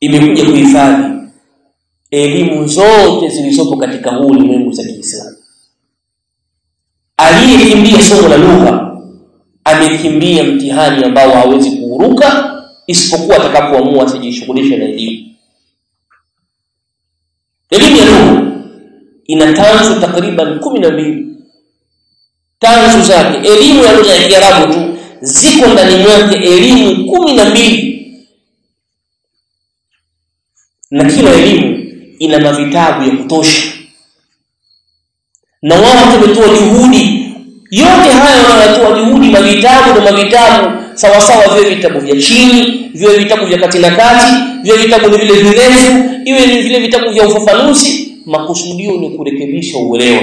imekuja kuhifadhi elimu zote zilizopo katika huu ulimwengu za Kiislamu. Aliyekimbia somo la lugha amekimbia mtihani ambao hawezi kuuruka isipokuwa atakapoamua asijishughulishe na elimu. Elimu ya lugha ina tanzu takriban kumi na mbili. Tanzu zake elimu ya lugha ya Kiarabu tu ziko ndani mwake elimu kumi na mbili na kila elimu ina mavitabu ya kutosha. Na wao wametoa juhudi. Yote haya wanatoa juhudi mavitabu na mavitabu sawa sawa vile vitabu vya chini vile vitabu vya kati na kati vile vitabu ni vile virefu iwe ni vile vitabu vya ufafanuzi. Makusudio ni kurekebisha uelewa.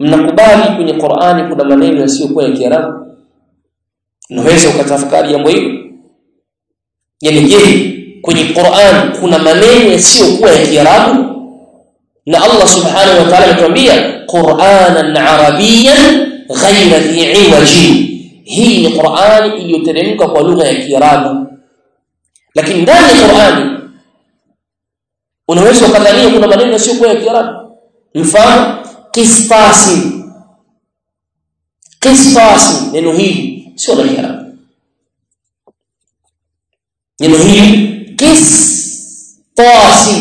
Mnakubali kwenye Qur'ani kuna maneno yasiyokuwa ya Kiarabu unaweza ukatafakari jambo hilo yani je kwenye Qur'an kuna maneno yasiyokuwa ya Kiarabu na Allah subhanahu wa ta'ala anatuambia Qur'anan Arabiyyan ghayra dhi'iwajin hii ni Qur'ani iliyoteremka kwa lugha ya Kiarabu lakini ndani ya Qur'ani unaweza ukadhania kuna maneno yasiyokuwa ya Kiarabu mfano qistasi qistasi neno hili Kiarabu neno hili qistasi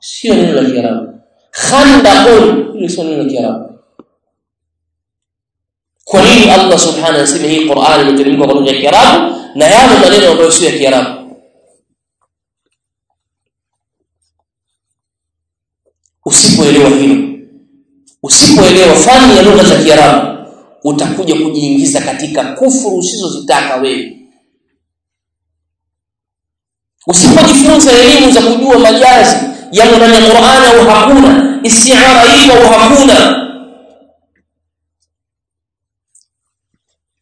sio neno la Kiarabu khandaqun hilo sio neno la Kiarabu kwa nini Allah subhanahu anasema hii Qur'an imeteremka kwa lugha ya Kiarabu na yale maneno ambayo sio ya Kiarabu usipoelewa hilo usipoelewa fani ya lugha za Kiarabu utakuja kujiingiza katika kufuru usizozitaka wewe. Usipojifunza elimu za kujua majazi yamo ndani ya Qur'an au hakuna? Istiara ipo au hakuna?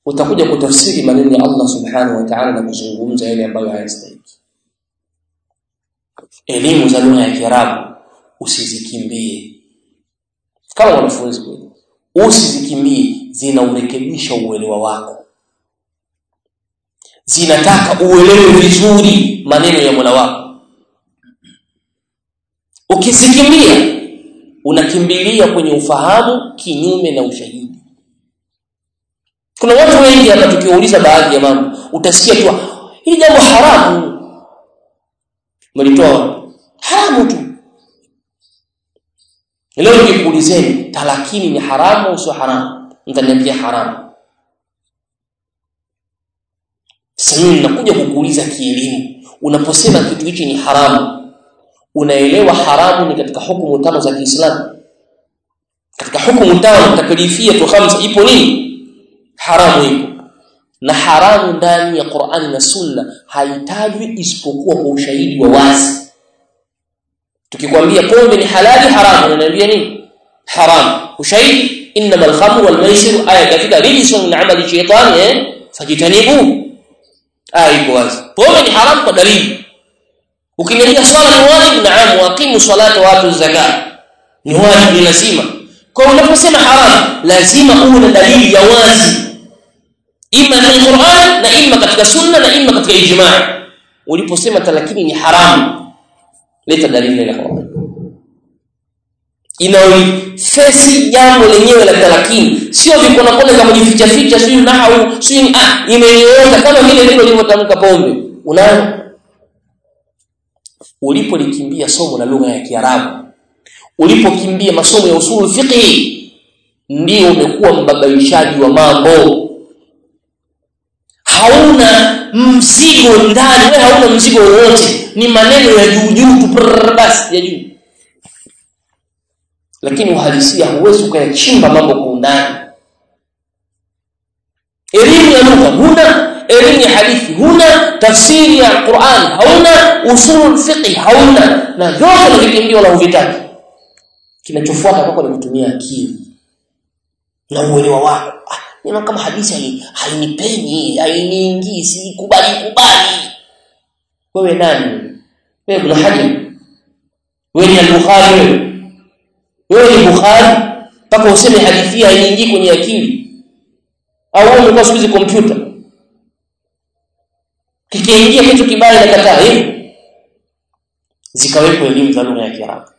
Utakuja kutafsiri maneno ya Allah subhanahu wa ta'ala na kuzungumza yale ambayo hayastahili elimu za lugha ya Kiarabu usizikimbie. Kama wanafunzi usizikimbie zinaurekebisha uelewa wako. Zinataka uelewe vizuri maneno ya Mola wako. Ukisikimia unakimbilia kwenye ufahamu kinyume na ushahidi. Kuna watu wengi hapa tukiwauliza baadhi ya mambo utasikia tu hili jambo haramu. Mlitoa haramu tu. Leo nikuulizeni talakini ni haramu au sio haramu mtaniambia haramu sasa mimi nakuja kukuuliza kielimu. Unaposema kitu hichi ni haramu. Unaelewa haramu ni katika hukumu tano za Kiislamu. Katika hukumu tano takalifia tu khamsa ipo nini? Haramu ipo. Na haramu ndani ya Qur'ani na Sunna haitajwi isipokuwa kwa ushahidi wa wazi. Tukikwambia pombe ni halali haramu. Unaniambia nini? Haramu. Ushahidi khamru wal maisir aya katika rijsun min amali shaytan eh fajitanibu aya iko wazi pombe ni haramu kwa dalili ukiniambia swala ni wajibu naam waqimu salata wa atu zakat ni wajibu ni lazima kwa unaposema haram lazima uwe na dalili ya wazi ima kwenye Qur'an na ima katika sunna na ima katika ijma' uliposema talakini ni haramu leta dalili Qur'an inaolifesi jambo lenyewe la talakini. Sio vikona kona za kujificha ficha sio nahau sio ah imenyooka kama vile vile ulivyotamka pombe. Unayo ulipolikimbia somo la lugha ya Kiarabu ulipokimbia masomo ya usulu fiqi ndio umekuwa mbabaishaji wa mambo. Hauna mzigo ndani wewe hauna mzigo wowote. Ni maneno ya juu juu tu basi ya juu lakini uhalisia huwezi ukayachimba mambo kwa undani. Elimu ya lugha huna elimu ya hadithi huna tafsiri ya Qur'an hauna usulul fiqh hauna. Na vyote ndio la uvitaki kinachofuata kwako ni kutumia akili na uelewa wako. Ah, kama hadithi hainipeni hainiingii sikubali kubali. Wewe nani? Wewe ibn hadithi wewe ni al-bukhari wewe ni bukhari mpaka useme hadithi haiingii kwenye akili. Au wewe umekuwa siku kompyuta kikiingia kitu kibaya nakataa hivi zikawepo elimu za lugha ya Kiarabu.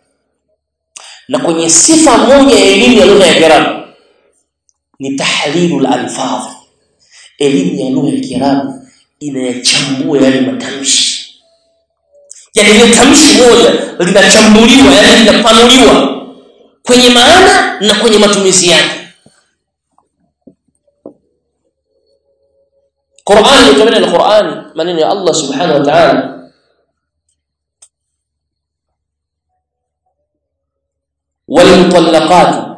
Na kwenye sifa moja ya elimu ya lugha ya Kiarabu ni tahlilul alfaz. Elimu ya lugha ya Kiarabu inayachambua yale matamshi. Yani ile moja linachambuliwa yani linapanuliwa kwenye maana na kwenye matumizi yake Qur'an kutoka na Qur'an maneno ya Allah subhanahu wa ta'ala والمطلقات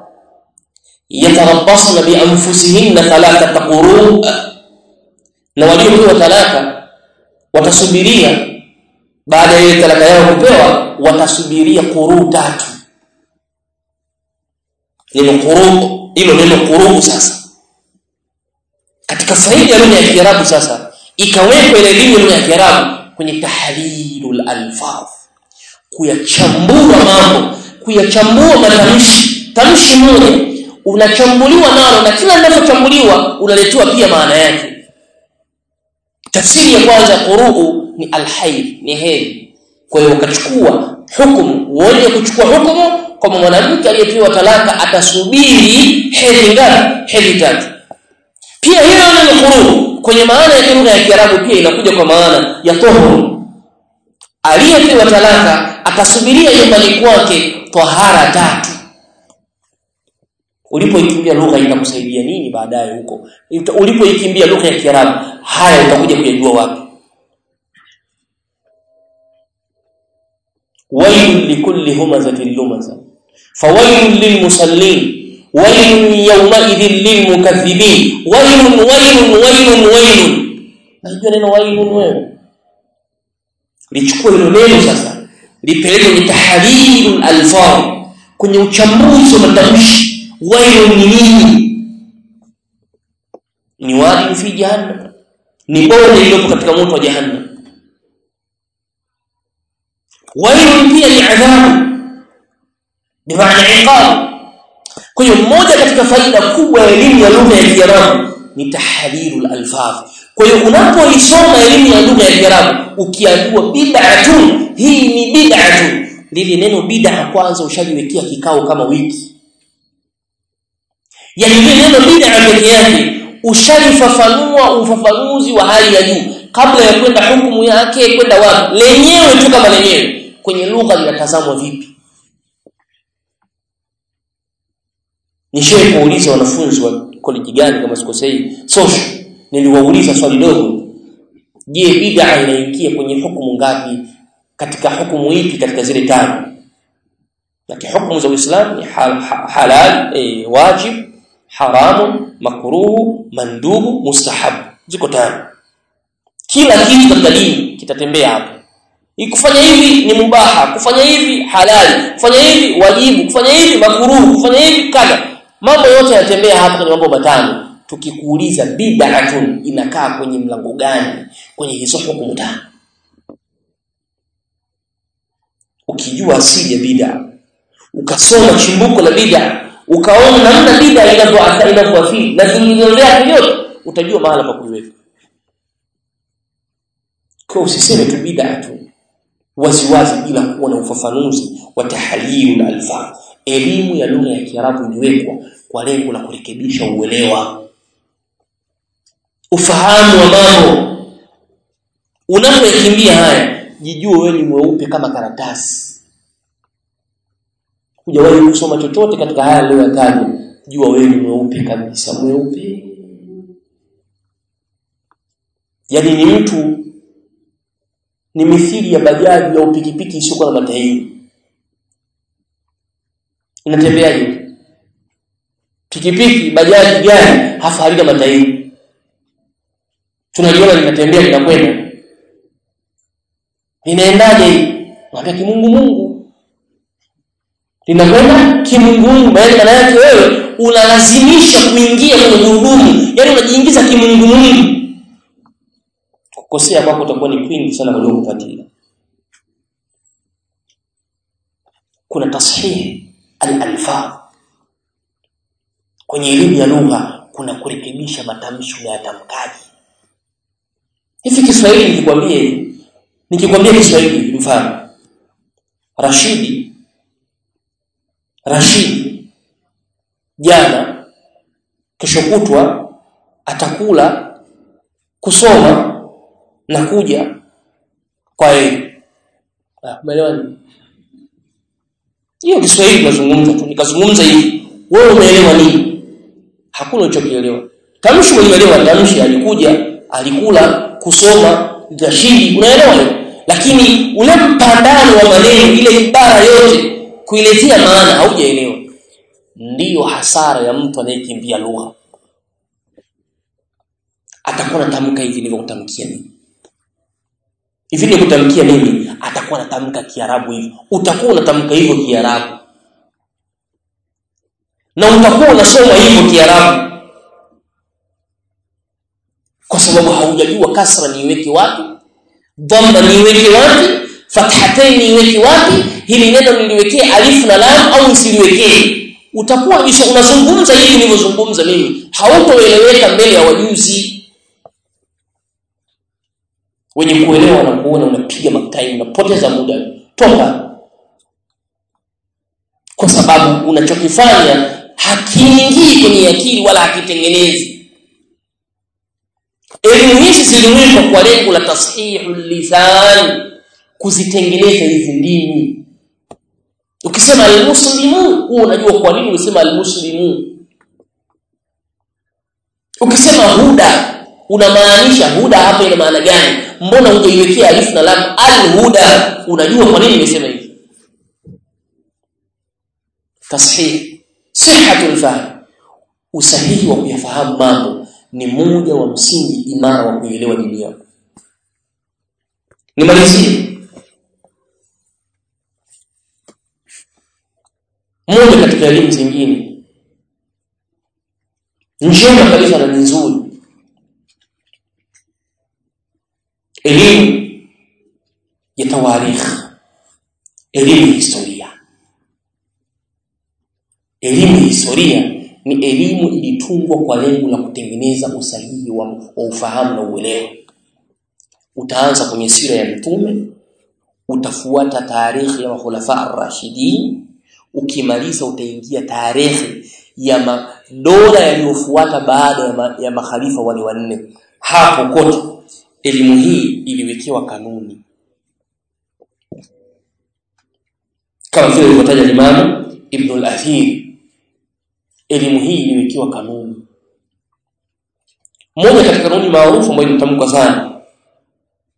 يتربصن بانفسهن ثلاثة قروء na waliopewa talaka watasubiria baada ya talaka yao kupewa watasubiria quruu tatu neno quruu hilo neno quruu sasa. Katika faida ya ya Kiarabu sasa ikawekwa ile elimu ya Kiarabu kwenye tahlilul alfaz. Kuyachambua mambo kuyachambua matamshi. Tamshi moja unachambuliwa nalo na kila linapochambuliwa unaletewa pia maana yake. Tafsiri ya kwanza quruu ni alhayd ni hedhi kwa hiyo ukachukua hukumu uone kuchukua hukumu kama mwanamke aliyepewa talaka atasubiri hedhi ngapi? Hedhi tatu. Pia hiyo ni quruu kwenye maana ya lugha ya Kiarabu pia inakuja kwa maana ya tohuru aliyepewa talaka akasubiria nyumbani kwake tahara tatu. Ulipoikimbia lugha itakusaidia nini baadaye huko? Ulipoikimbia lugha ya Kiarabu haya utakuja kujua wapi? Wailun likulli humazatin lumaza fawailun lilmusallin wailun yawmaidhin lilmukaththibin wailun wailun wailun wailun najua neno wailun wewe lichukue hilo neno sasa lipeleke kwenye tahlilul alfaz kwenye uchambuzi wa matamshi wailun ni nini ni wadi fi jahannam ni bonde lililopo katika moto wa jahannam wailun pia ni adhabu bimaana iqab kwa hiyo mmoja katika faida kubwa ya elimu ya lugha ya Kiarabu ni tahdhirul alfaz. Kwa hiyo unapoisoma elimu ya lugha ya Kiarabu ukiambiwa bid'atun hii ni bid'atun. Lile neno bid'a kwanza ushaliwekea kikao kama wiki. Yani lile neno bid'a peke yake ushalifafanua ufafanuzi wa hali ya juu kabla ya kwenda hukumu yake kwenda wapi. Lenyewe tu kama lenyewe. Kwenye lugha linatazamwa vipi nishaye kuuliza wanafunzi wa college gani kama sikosei. Social niliwauliza swali dogo. Je bid'a inaingia kwenye hukumu ngapi? Katika hukumu ipi? Katika zile tano. Na hukumu za Uislamu ni hal, halal e, wajib haramu makruhu mandubu mustahab. Ziko tano. Kila kitu katika dini kitatembea hapo. Ikufanya hivi ni mubaha kufanya hivi halali kufanya hivi wajibu kufanya hivi makruh kufanya hivi kada mambo yote yanatembea hapa kwenye mambo matano. Tukikuuliza bid'atun inakaa kwenye mlango gani? Kwenye hizo hukumu tano ukijua asili ya bid'a ukasoma chimbuko la bid'a ukaona namna bid'a inavyoathiri inavyoathiri na zingine zake yote utajua mahala pa kuiweka kwa usiseme tu bid'a tu waziwazi bila kuwa na ufafanuzi wa tahlilul alfaz elimu ya lugha ya Kiarabu iliwekwa kwa lengo la kurekebisha uelewa. Ufahamu wa mambo. Unapoyakimbia haya jijue wewe ni mweupe kama karatasi. Hujawahi kusoma chochote katika haya leo yataja jua wewe ni mweupe kabisa. Mweupe. Yaani ni mtu ni mithili ya bajaji au pikipiki isiyokuwa na matairi inatembeaje pikipiki bajaji gari hafa halina matairi tunaliona linatembea linakwenda linaendaje hii? Mwambia kimungu mungu. Linakwenda kimungu mungu. Maana yake wewe unalazimisha kuingia kwenye gurudumu. Yani unajiingiza kimungu mungu. Kukosea kwako utakuwa ni kwingi sana kuliko kupatia. Kuna tashihi al-alfaz. Kwenye elimu ya lugha kuna kurekebisha matamshi na yatamkaji hivi Kiswahili nikwambie nikikwambia Kiswahili mfano. Rashidi. Rashidi. Jana kesho kutwa atakula kusoma na kuja kwa yeye. Ah hiyo Kiswahili tunazungumza tu nikazungumza hivi. Wewe umeelewa nini? Hakuna ulichokielewa. Tamshi umeelewa tamshi alikuja alikula kusoma Rashidi unaelewa lakini ule mpandano wa maneno ile ibara yote kuelezea maana haujaelewa. Ndiyo hasara ya mtu anayekimbia lugha. Atakuwa anatamka hivi nilivyokutamkia mimi hivi ni kutamkia mimi atakuwa anatamka kiarabu hivi. Utakuwa unatamka hivyo kiarabu. Na utakuwa unasoma hivyo kiarabu. Kwa sababu haujajua kasra niiweke wapi dhamma niiweke wapi fathatain niiweke wapi hili neno niliwekee alif na lam au nisiliwekee utakuwa unazungumza hivi nilivyozungumza mimi. Hautoeleweka mbele ya wajuzi wenye kuelewa na kuona unapiga makai unapoteza muda. Toka. Kwa sababu unachokifanya hakiingii kwenye akili wala hakitengenezi. Elimu hizi ziliwekwa kwa lengo la tashihu lisan kuzitengeneza hizi ndimi ukisema almuslimu huwa unajua kwa nini unasema almuslimu. Ukisema huda unamaanisha huda hapa ina maana gani? Mbona hujaiwekea alif na lam alhuda? Unajua kwa nini nimesema hivi? Tashih sihhatul fahm usahihi wa kuyafahamu mambo ni moja wa msingi imara wa kuelewa dini yako. Nimalizie. Moja katika elimu zingine. Njema kabisa na nzuri elimu ya tawarikh. Elimu ya historia. Elimu ya historia ni elimu ilitungwa kwa lengo la kutengeneza usahihi wa, wa ufahamu na uelewa. Utaanza kwenye sira ya mtume utafuata tarehe ya makhulafa ar-rashidin ukimaliza utaingia tarehe ya madola yaliyofuata baada ya, ma, ya makhalifa wale wanne. Hapo kote elimu hii iliwekewa kanuni. Kama vile ilivyotaja Imam Ibn al-Athir elimu hii iliwekewa kanuni. Moja katika kanuni maarufu ambayo inatamkwa sana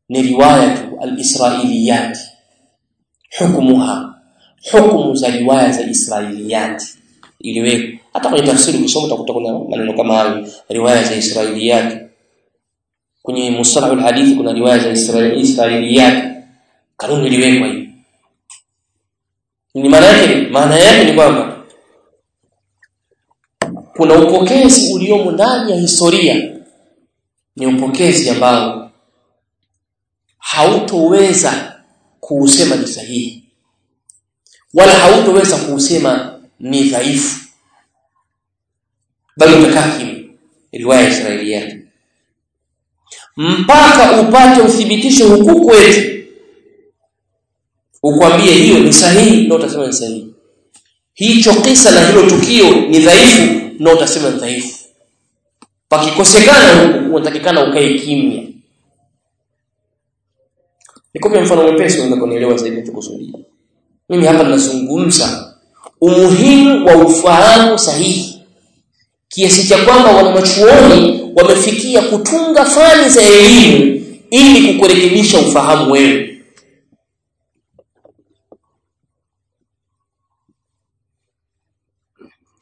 ni riwaya tu al-Israiliyat. Hukumuha hukumu za riwaya za Israiliyat. Iliwekwa. Hata kwenye tafsiri kusoma utakuta kuna maneno kama hayo riwaya za Israiliyat kwenye mustalahu alhadith kuna riwaya za Israiliyat kanuni iliwekwa hiyo ni maana yake maana yake ni kwamba kuna upokezi uliomo ndani ya historia. Ni upokezi ambao hautoweza kuusema ni sahihi. Wala hautoweza kuusema ni dhaifu. Bali utakaa kimya. Riwaya ya Israiliyat mpaka upate uthibitisho huku kwetu. Ukwambie hiyo ni sahihi na utasema ni sahihi. Hicho kisa na hilo tukio ni dhaifu na utasema ni dhaifu. Pakikosekana unatakikana ukae kimya. Nikupe mfano mwepesi unaweza kunielewa zaidi ninachokusudia mimi hapa ninazungumza umuhimu wa ufahamu sahihi kiasi cha kwamba wanachuoni wamefikia kutunga fani za elimu ili kukurekebisha ufahamu wewe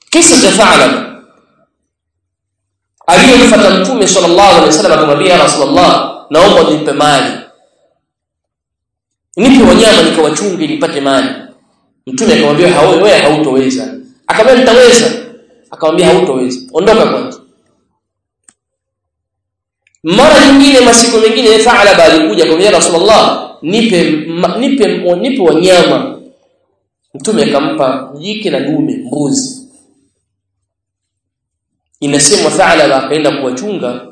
kisa cha Tha'lab aliyemfuata mtume sallallahu alaihi wasallam akamwambia rasulullah naomba nipe mali. Nipe wanyama nikawachunge nipate mali. Mtume akamwambia wewe hautoweza. Akamwambia nitaweza akamwambia hautowezi ondoka kwanza. Mara nyingine masiku mengine Tha'lab alikuja akamwambia rasulullah nipe nipe nipe wanyama. Mtume akampa jike na dume mbuzi. Inasemwa Tha'lab akaenda kuwachunga.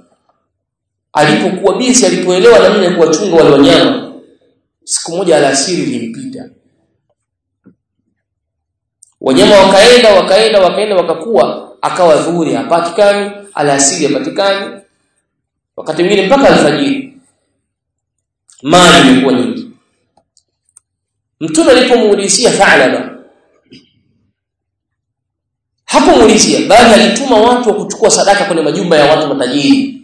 Alipokuwa bisi alipoelewa namna ya kuwachunga wale wanyama siku moja alasiri ilipita wanyama wakaenda wakaenda wakaenda wakakuwa akawa dhuhuri hapatikani alasiri hapatikani. Wakati mwingine mpaka alfajiri mali imekuwa nyingi. Mtume alipomuulizia Thalaba hakumuulizia bali alituma watu wa kuchukua sadaka kwenye majumba ya watu matajiri.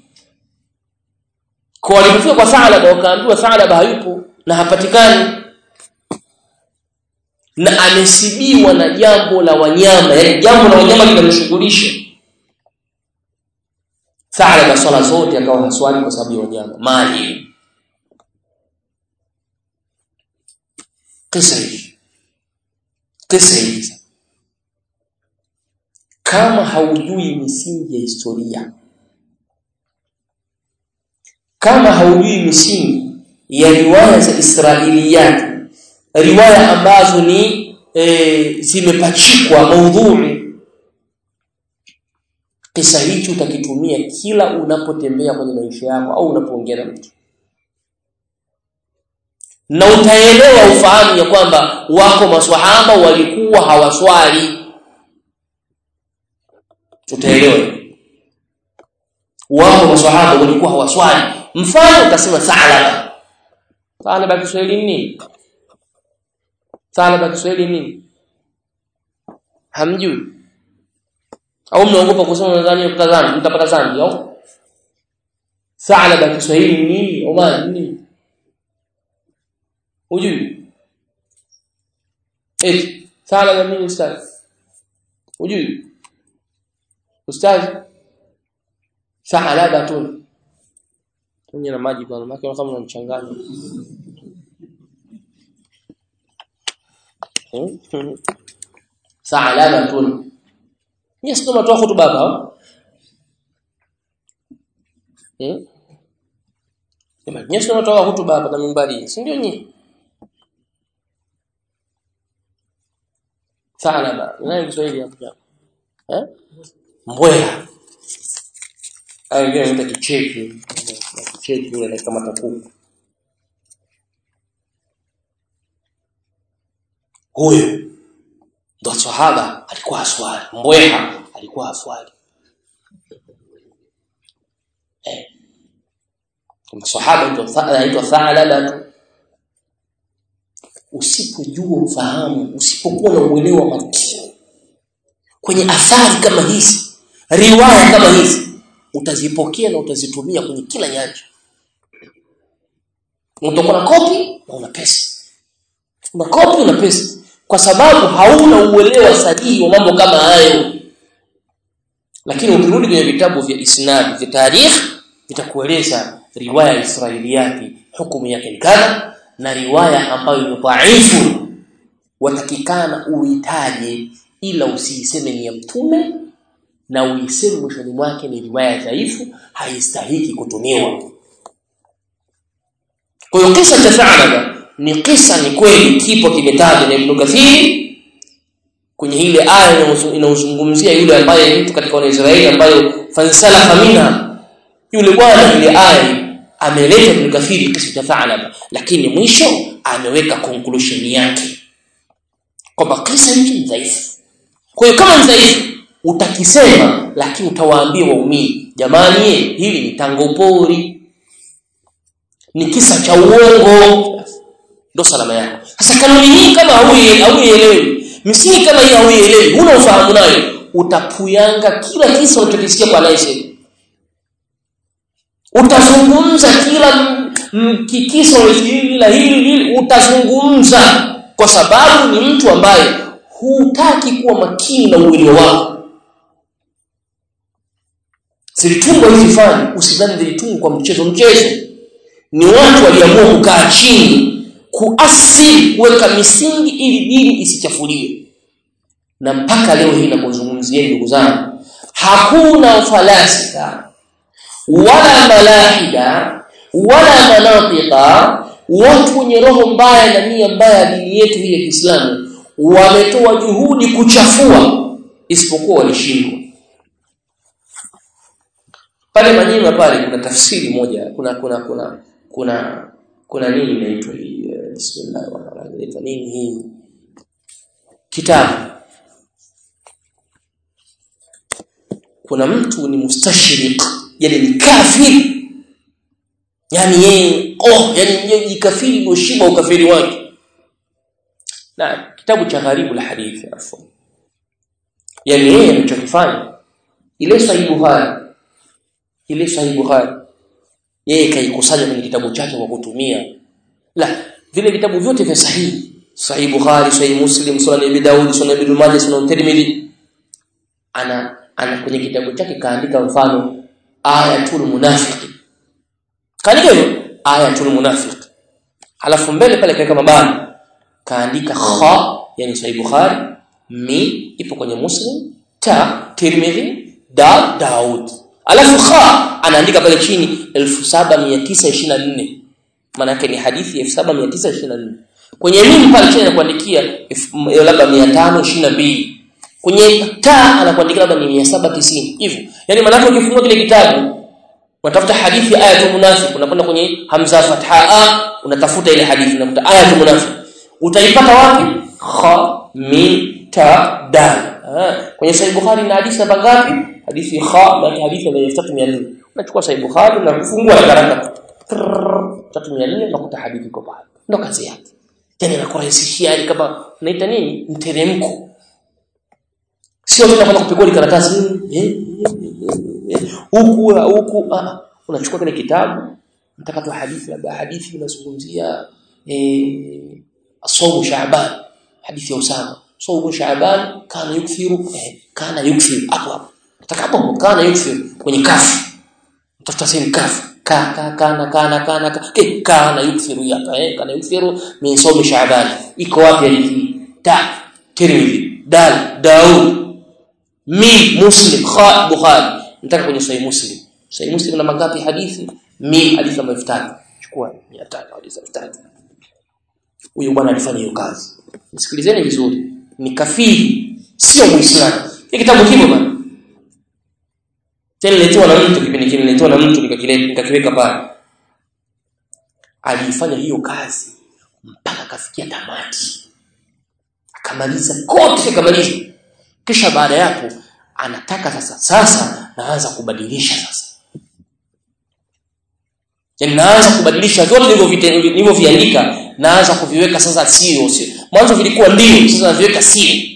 Kwa walipofika kwa Thalaba wakaambiwa Thalaba hayupo na hapatikani na amesibiwa na jambo la wanyama yani jambo la wanyama linamshughulisha Thalaba swala zote akawa haswali kwa sababu ya wanyama. Mali. Kisa hii. Kama haujui misingi ya historia kama haujui misingi ya riwaya za Israiliyati riwaya ambazo ni e, zimepachikwa maudhui. Kisa hicho utakitumia kila unapotembea kwenye maisha yako au unapoongea na mtu. Na utaelewa ufahamu ya kwamba wako maswahaba walikuwa hawaswali. Utaelewa. Wako maswahaba walikuwa hawaswali. Mfano utasema Thalaba Thalaba Kiswahili nini Thalaba Kiswahili nini? Hamjui. Au mnaogopa kusema nadhani mtazani mtapata zambi au? Thalaba Kiswahili nini? Oman nini? Hujui? Eti Thalaba nini ustaz? Hujui? Ustaz Thalabatun tu. Tunyana maji kwa maana kama unamchanganya Thalabatun Yes, ndo matoa hotuba hapa. Eh? Jamani, yes, ndo matoa hotuba hapa na mimbari, si ndio nyinyi? Thalaba, nani Kiswahili hapo? Eh? Mbwea. Hayo ndio ndio kicheki. Kicheki yule kama takuku. Huyo ndo sahaba alikuwa aswali mbweha alikuwa aswali eh. Sahaba anaitwa Thalaba. Usipojua ufahamu usipokuwa na uelewa makini kwenye athari kama hizi riwaya kama hizi utazipokea na utazitumia kwenye kila nyanja. Utakuwa na kopi na una pesa. Una kopi una pesa kwa sababu hauna uelewa sahihi wa mambo kama hayo. Lakini ukirudi kwenye vitabu vya isnad vya tarikh vitakueleza riwaya ya israiliyati hukumu yake ni na riwaya ambayo ni dhaifu. Watakikana uitaje ila usiiseme ni ya mtume na uiseme mwishoni mwake ni riwaya dhaifu haistahiki kutumiwa. Kwa hiyo kisa cha Thalaba ni kisa ni kweli kipo kimetajwa na Ibn Kathir kwenye ile aya inayozungumzia yule ambaye mtu katika Waisraeli ambayo fansalafa minha yule bwana ile aya ameleta Ibn Kathir kisa cha Thalaba lakini mwisho ameweka conclusion yake kwamba kisa hicho ni dhaifu. Kwa hiyo kama ni dhaifu utakisema lakini utawaambia waumini jamani hili ni tango pori ni kisa cha uongo ndo salama yako. Sasa kanuni hii kama hauielewi misingi kama hii hauielewi huna ufahamu nayo utapuyanga kila kisa unachokisikia kwa laisi utazungumza kila kikisa la hili hili utazungumza kwa sababu ni mtu ambaye hutaki kuwa makini na uelewa wako. Zilitungwa hizi fani usidhani zilitungwa kwa mchezo. Mchezo ni watu waliamua kukaa chini kuasili kuweka misingi ili dini isichafuliwe. Na mpaka leo hii napozungumzieni ndugu zangu hakuna falasifa wala malahida wala manatika watu wenye roho mbaya na nia mbaya dini yetu hii ya Kiislamu wametoa juhudi kuchafua isipokuwa walishindwa. Pale Manyema pale kuna tafsiri moja kuna kuna kuna kuna kuna nini inaitwa hii eh, bismillah inaitwa nini hii? Kitabu. Kuna mtu ni mustashriq yani ni kafiri. Yani yeye oh yani yeye ni kafiri ndio shiba ukafiri wake. Na kitabu cha gharibu la hadithi yani yeye anachokifanya ile sahihi bukhari ile sahihi bukhari yeye kaikusanya kwenye kitabu chake kwa kutumia. La vile vitabu vyote vya sahihi sahihi bukhari sahihi muslim sunan ibn daud sunan ibn majah sunan tirmidhi. Ana ana kwenye kitabu chake kaandika mfano ayatul munafiqi kaandika hiyo ayatul munafiq. Alafu mbele pale kaweka mabano kaandika kha yani sahihi bukhari mi ipo kwenye muslim ta tirmidhi da daud. Alafu kha anaandika pale chini 7924 maana ni hadithi 7924 kwenye mimi pale chini anakuandikia labda 522 kwenye ta anakuandikia labda ni 790 hivyo. Yani maana yake ukifungua kile kitabu unatafuta hadithi ayatul munafiq unakwenda kwenye hamza fatha a unatafuta ile hadithi unakuta ayatul munafiq. Utaipata wapi? Kha mi ta dal kwenye sahih bukhari na hadithi namba ngapi? Hadithi kha na hadithi ya 3400 unachukua sahih bukhari na kufungua haraka 3400 unakuta hadithi iko pale ndo kazi yake. Yani nakurahisishia yani kama naita nini? Mteremko. Sio mimi kama kupigwa karatasi. Huku huku unachukua kile kitabu mtakatu tu hadithi labda hadithi inazungumzia eh asomu shaaban hadithi ya usama. Sawu shaaban kana yukthiru eh, kana yukthiru. Hapo hapo. Nataka hapo kana yukthiru kwenye kafu. Utafuta sehemu kafu ka ka kana kana kana ka ke kana yukthiru hapa eh kana yukthiru min somi shaaban iko wapi hivi ta tirmidhi dal daud. Mi muslim kha bukhari. Nataka kwenye sahih muslim. Sahih muslim na mangapi hadithi? Mi hadithi namba 5000 chukua 500 hadithi 5000 huyo bwana alifanya hiyo kazi. Msikilizeni vizuri. Ni kafiri. Sio muislamu. Hiki kitabu kipo bwana tena nilitoa na mtu kipindi kile nilitoa na mtu nikakiweka pale. Alifanya hiyo kazi mpaka kafikia tamati. Akamaliza kote akamaliza. Kisha baada yapo anataka sasa sasa naanza kubadilisha sasa. Yani naanza kubadilisha vyote nilivyoviandika naanza kuviweka sasa sio. Mwanzo vilikuwa ndio sasa naviweka sio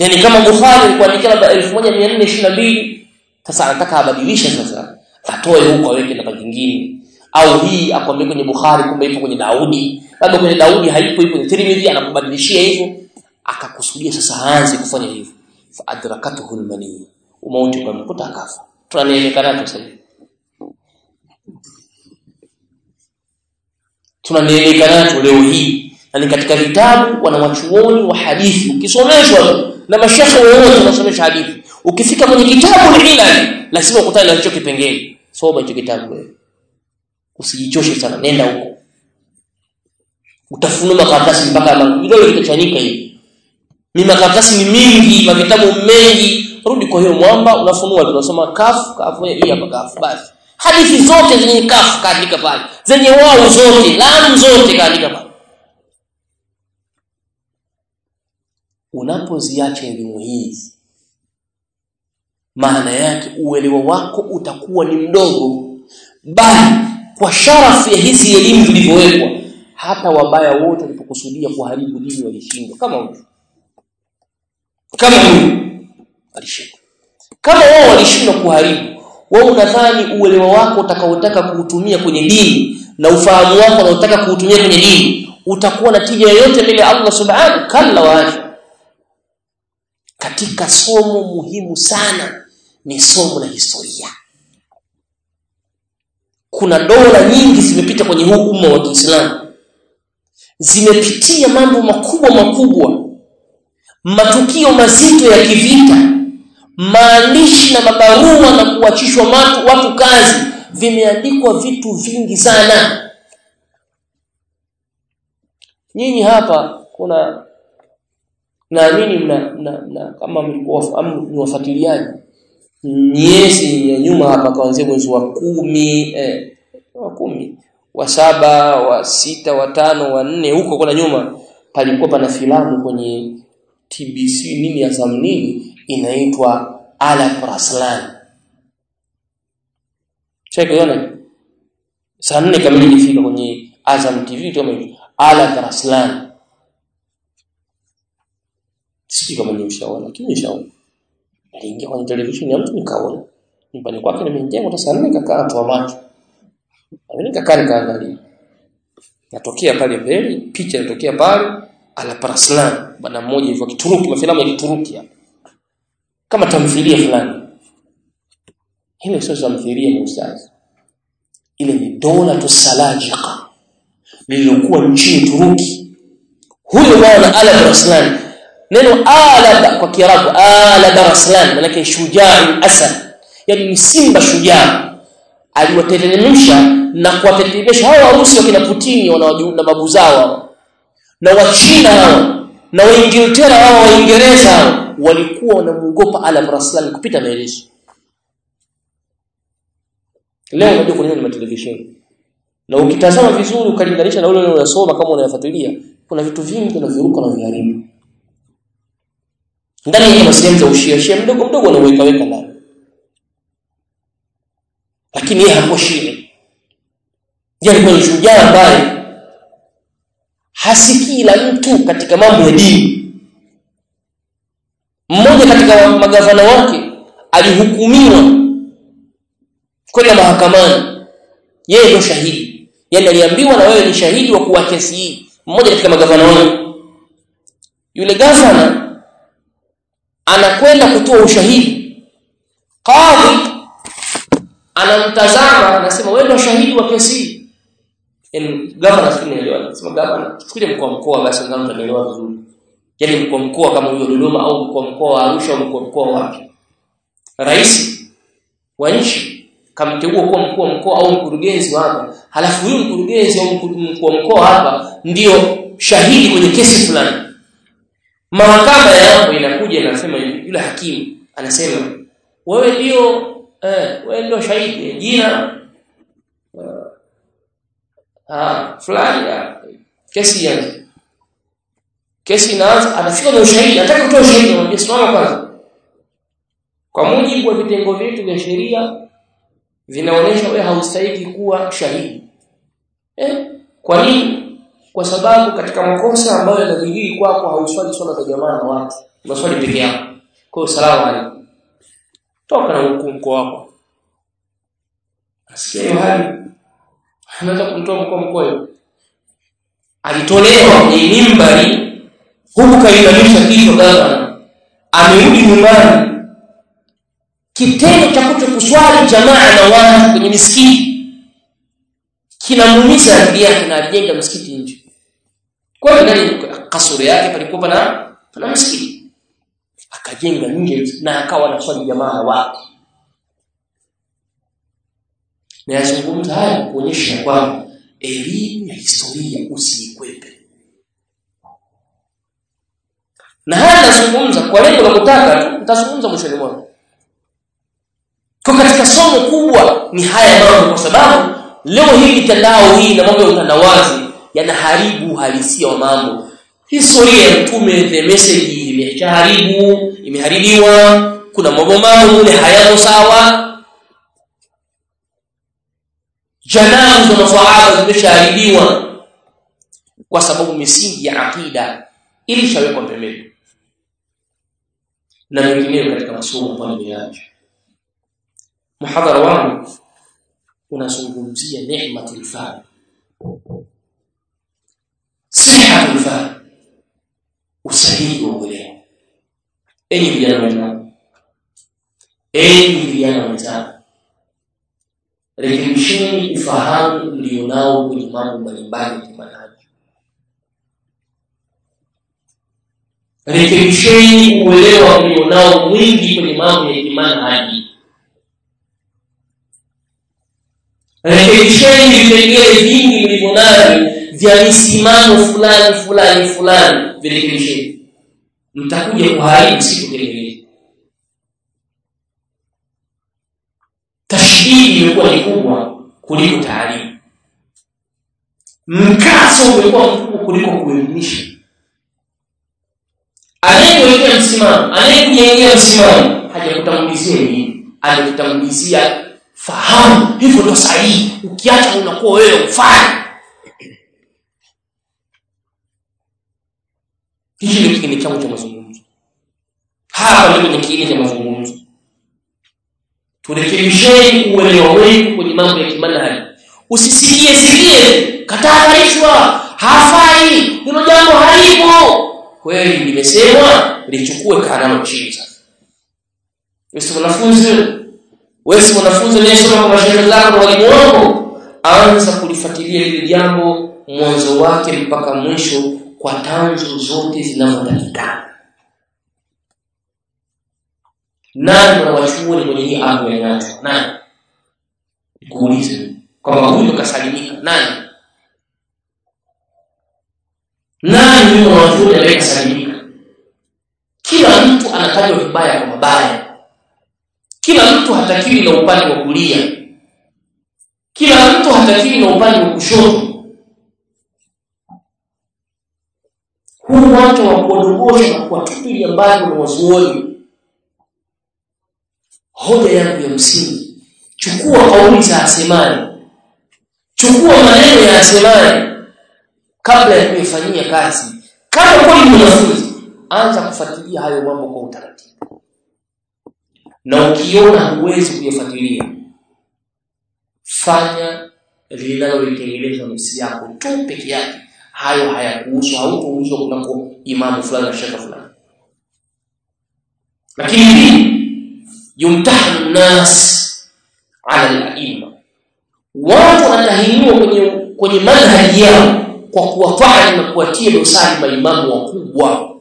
yani kama Bukhari alikuandika labda 1422 sasa anataka abadilishe sasa atoe huko aweke na kingine au hii akwambie kwenye Bukhari kumbe ipo kwenye Daudi. Labda kwenye Daudi haipo ipo kwenye Tirmidhi anakubadilishia hivyo. Akakusudia sasa aanze kufanya hivyo. Fa adrakatuhu almani. Umauti ukamkuta akafa. Tunaneemekana sasa tunaelekana tu leo hii na ni katika vitabu wanawachuoni wa hadithi ukisomeshwa na mashekhe wote wanasomesha hadithi. Ukifika kwenye kitabu ilal lazima ukutane na hicho kipengele. Soma hicho kitabu wewe. Usijichoshe sana nenda huko. Utafunua makaratasi mpaka vidole vitachanika hivi ni makaratasi ni mingi na vitabu mengi. Rudi kwa hiyo mwamba unafunua tunasoma kafu kafu hii hapa kafu basi. Hadithi zote zenye kafu kaandika pale. Zenye wao zote lamu zote kaandika pale unapoziacha elimu hizi maana yake uelewa wako utakuwa ni mdogo bali kwa sharafu ya hizi elimu zilizowekwa hata wabaya wote walipokusudia kuharibu dini walishindwa. Kama huyu kama huyu alishindwa kama wao walishindwa kuharibu wewe unadhani uelewa wako utakaotaka kuutumia kwenye dini na ufahamu wako unaotaka kuutumia kwenye dini utakuwa na tija yoyote mbele ya Allah subhanahu kalla wa katika somo muhimu sana ni somo la historia. Kuna dola nyingi zimepita kwenye huu umma wa Kiislamu. Zimepitia mambo makubwa makubwa. Matukio mazito ya kivita maandishi na mabarua na kuachishwa watu, watu kazi vimeandikwa vitu vingi sana. Nyinyi hapa kuna naamini mna, mna, mna kama mlikuwa ni wafuatiliaji? Miezi ya nyuma hapa kuanzia mwezi wa kumi eh, wa kumi wa saba wa sita wa tano wa nne huko kuna nyuma palikuwa pana filamu kwenye TBC nini ya nini inaitwa Ala Praslan Chekiona saa nne kamili ilifika kwenye Azam TV tu Ala Sisi kama ni ushaona lakini ushauri aliingia kwenye televisheni ya mtu nikaona nyumbani kwake nimeingia kwa saa nne kakaa toa macho. Mimi nikakaa nikaangalia natokea pale mbele picha inatokea pale ala paraslan bwana mmoja hivyo kituruki mafilamu ya kituruki hapa. Kama tamthilia fulani. Ile sio tamthilia muuzaji ile ni dola tusalajika lililokuwa nchini Turuki. Huyo bwana ala Praslan neno ala kwa kiarabu ala raslan maana shujaa asad. Yani ni simba shujaa. Aliwateremsha na kuwatetemesha hao warusi wakina Putini na babu zao na wachina hao na waingiltera hao waingereza walikuwa wanamuogopa ala raslan kupita maelezo. Leo unajua kwenye televisheni na ukitazama vizuri ukalinganisha na ule unayosoma kama unayafuatilia kuna vitu vingi unaviruka na viharibu ndani ya sehemu za ushia shia mdogo mdogo anaweka weka ndani. Lakini yeye hakuwa shia. Yeye ni shujaa ambaye hasikii la mtu katika mambo ya dini? Mmoja katika magavana wake alihukumiwa kwenda mahakamani. Yeye ndio shahidi. Yani aliambiwa na wewe ni shahidi wa kuwa kesi hii. Mmoja katika magavana wake. Yule gavana anakwenda kutoa ushahidi. Qadhi anamtazama anasema wewe ndio shahidi wa kesi yani gavana sikini elewa anasema gavana chukulia mkoa mkoa basi ndio mtaelewa vizuri. Yani mkoa mkoa kama huyo Dodoma au mkoa mkoa wa Arusha au mkoa mkoa wapi rais wa nchi kamteua kuwa mkuu wa mkoa au mkurugenzi hapa halafu huyu mkurugenzi au mkuu mkoa hapa ndio shahidi kwenye kesi fulani mahakama yako inakuja inasema yule hakimu anasema wewe ndio eh wewe ndio shahidi jina uh, ah fulani kesi ya kesi inaanza anafika na ushahidi anataka kutoa ushahidi anamwambia simama kwanza. Kwa mujibu wa vitengo vyetu vya sheria vinaonyesha wewe haustahili kuwa shahidi. Eh kwa nini kwa sababu katika makosa ambayo yanadhihiri kwako hauswali swala za jamaa na watu. Unaswali peke yako. Kwa salamu alaykum. Toka na hukumu wako. Asikia hali. Anaweza kumtoa mkoa mkoa alitolewa kwenye mimbari huku kainamisha kichwa gavana. Amerudi nyumbani. Kitendo cha kuto kuswali jamaa na watu kwenye misikiti kinamuumiza akili yake na alijenga msikiti nje kwa hiyo ndani kasuri yake palikuwa pana pana msikiti akajenga nje na akawa anaswali jamaa wake na yazungumza haya kuonyesha kwamba elimu ya historia usiikwepe na haya nazungumza kwa lengo la kutaka tu nitazungumza mwishoni mwangu kwa katika somo kubwa ni haya mambo kwa sababu leo hii mitandao hii na mambo ya utandawazi yanaharibu uhalisia wa mambo. Historia ya mtume the message imeshaharibu imeharibiwa kuna mambo mambo mule hayako sawa. Janaa za maswahaba zimeshaharibiwa kwa sababu misingi ya akida ilishawekwa pembeni na mengineyo katika masomo ambayo nimeacha muhadhara wangu unazungumzia neema fahm fahm usahihi wa uelewa enyi vijana wenzangu. Enyi vijana wenzangu. Rekebisheni ufahamu mlionao kwenye mambo mbalimbali ya rekebisheni uelewa mlionao mwingi kwenye mambo ya kimanhaji rekebisheni vipengele vingi mlivyonavyo vya misimamo fulani fulani. Fulani virekebisheni mtakuja kuharibu siku ile tashhidi imekuwa ni kubwa kuliko taalimu mkaso umekuwa mkubwa kuliko kuelimisha. Anayekuwekea msimamo anayekujengea msimamo hajakutangulizia elimu amekutangulizia fahamu. Hivyo ndo sahihi. Ukiacha unakuwa wewe ufanye hichi ndio kingine changu cha mazungumzo. Hapa ndio kwenye kiini cha mazungumzo. Turekebisheni uelewa wetu kwenye mambo ya kimanhaji usisikie sikie katahadharishwa hafai hilo jambo halipo. Kweli limesemwa lichukue kanalo chini sasa wewe mwanafunzi? Wewe mwanafunzi unayesoma kwa mashairi zako na walimu anza kulifuatilia hili jambo mwanzo wake mpaka mwisho kwa tanzu zote zinazotakikana nani wanawachuoni kwenye hii amri ya nyacho nani? Kuulize kwamba huyu kasalimika. Nani? Nani huyo mwanachuoni ambaye kasalimika? Kila mtu anatajwa vibaya kwa mabaya. Kila mtu hatakiwi na upande wa kulia. Kila mtu hatakiwi na upande wa kushoto huu watu wa kuondogosha kwa tupili ambayo na wazuoni. Hoja yangu ya msingi. Chukua kauli za asemani. Chukua maneno ya asemani kabla ya kuyafanyia kazi. Kama kweli mwanafunzi anza kufuatilia hayo mambo kwa utaratibu. Na ukiona huwezi kuyafuatilia fanya linalolitengeneza nafsi yako tu peke yake hayo hayakuhusu hautaulizwa kunako imamu fulani na shekha fulani. Lakini hii yumtahanu nas ala al-aima watu wanatahiniwa kwenye kwenye manhaji yao kwa kuwafanya na kuwatia dosari maimamu wakubwa.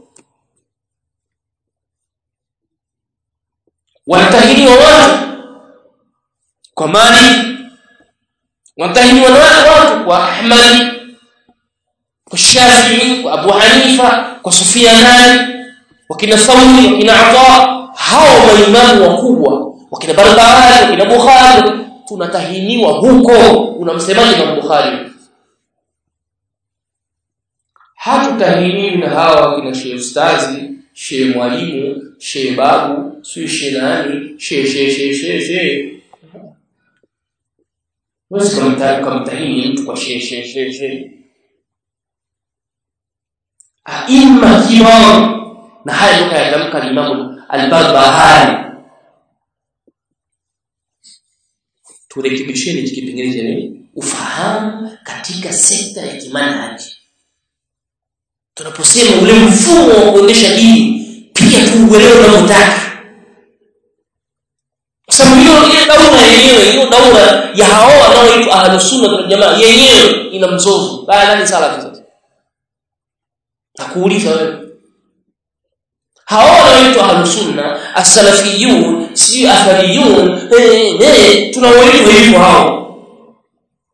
Wanatahiniwa watu kwa mali. Wanatahiniwa watu kwa ahmadi shafii abu hanifa kwa sufianani wakina thawri wakina ata hao maimamu wakubwa wakina barbahari wakina bukhari tunatahiniwa huko. Unamsemaje na bukhari? Hatutahiniwi na hawa wakina Sheikh ustazi Sheikh mwalimu Sheikh babu si Sheikh nani Sheikh Sheikh Sheikh Sheikh Wewe kama kumtahini mtu kwa Sheikh shehe shehe aima kiram. Na haya ndio yatamka limamu al-Barbahari. Turekebisheni hiki kipengele cha ufahamu katika sekta ya kimanaji tunaposema ule mfumo wa kuendesha dini pia tuuelewe unavyotaka kwa sababu hiyo ile daura yenyewe hiyo daura ya hao wanaoitwa ahlusunna wal jamaa yenyewe ina mzozo. Baya nani salafi nakuuliza wewe. Hao wanaoitwa ahlusunna as-salafiyun si athariyun eh eh tunawaitwa hivyo hao.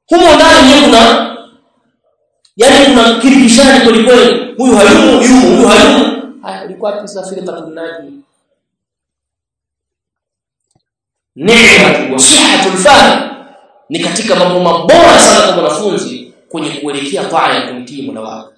Humo ndani yeye kuna yani kuna kirikishani kweli kweli. Huyu hayumu yumu huyu hayumu. Haya alikuwa wapi safiri tatunnaji neema wa sihhatul fahm ni katika mambo mabora sana kwa mwanafunzi kwenye kuelekea taa ya kumtii Mola wako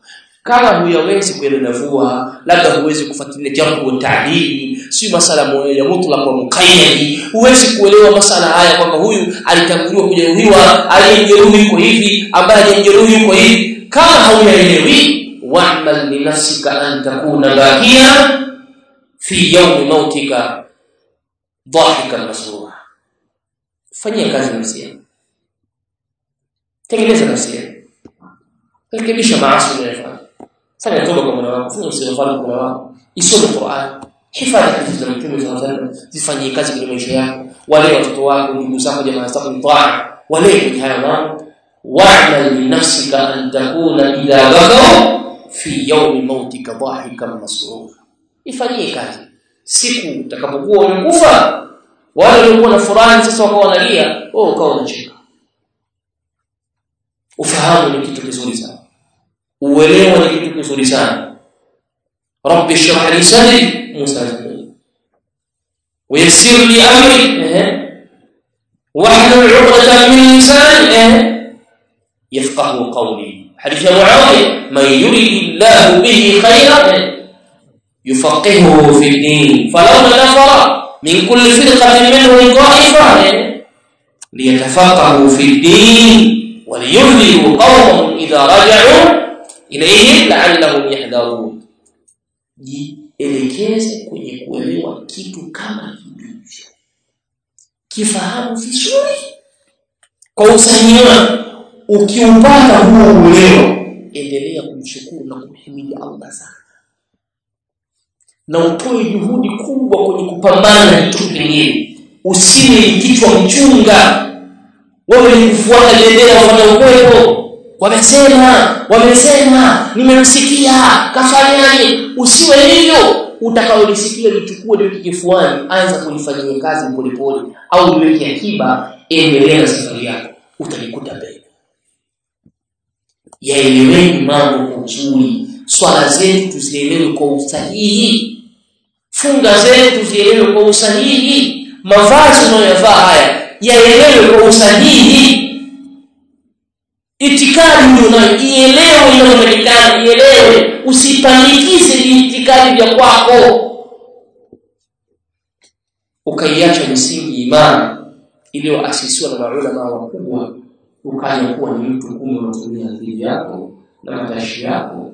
kama huyawezi kuelezavua labda huwezi kufuatilia jambo taadili si masala ya mutlaq wa muqayyad. Huwezi kuelewa masala haya kwamba huyu alitanguliwa kujeruhiwa aliyejeruhi yuko hivi ambaye hajajeruhi yuko hivi. Kama hauyaelewi wa'mal li nafsika an takuna baqiya fi yawmi mautika dhahikan masrura. Fanyia kazi nafsi yako. Tengeneza nafsi yako. Rekebisha maasi unayofanya صلى الله كما نوى فضل سيغفر كما نوى يسوم القرآن حفاظة حفظة من كل مجموعة تفني كاسي كل مجموعة وليه وتطواه من مساقه جمع نستقى الطاعة وليه من هذا واعمل لنفسك أن تكون إذا غدر في يوم موتك ضاحكا مسرور يفني كاسي سيكو تكبقوا ونقفا وهذا يكون فرانس وقوانا ليا أوه كوانا وفهموا وفهمني كتب زوري uelewe na kitu kizuri sana. Rabbi shrah li sadri musajjid ويسر لي امري واحلل عقده من لساني يفقه قولي حديث معاويه من يريد الله به خيرا يفقهه في الدين فلولا نفر من كل فرقه منهم طائفه ليتفقهوا في الدين وليذلوا قوم اذا رجعوا ilayhi la'allahum yahdharun. Jielekeze kwenye kuelewa kitu kama hivyo kifahamu vizuri. Kwa usanyiwa ukiupata huo uelewa endelea kumshukuru na kumhimidi Allah sana. Na utoe juhudi kubwa kwenye kupambana na kitu kingine usiwe kichwa mchunga wewe ni kufuata bendera ufanya ukwepo wamesema wamesema nimemsikia kafanyaje usiwe hivyo. Utakaolisikia lichukue liweke kifuani anza kulifanyia kazi polepole au liweke akiba endelea na safari yako. Utalikuta mbele. Yaeleweni mambo kwa uzuri. Swala zetu tuzielewe kwa usahihi. Funga zetu tuzielewe kwa usahihi. Mavazi unayoyavaa haya yaelewe kwa usahihi itikadi unayo. Ielewe inayotakikana ielewe. Usipandikize itikadi vya kwako. Ukaiacha misingi imani iliyoasisiwa na maulama wakubwa ukaja kuwa ni mtu kumbe unatumia akili yako na matashi yako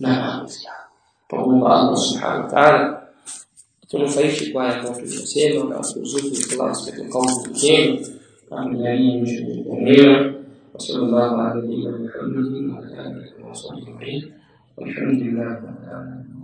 na maamuzi yako. Tuomba Allah subhanahu wa ta'ala tunufaishi kwa haya ambayo tunasema na kuzuku ikhlas katika kauli zetu na kujalia mshukrani وصلى الله على نبينا محمد وعلى اله وصحبه اجمعين والحمد لله رب العالمين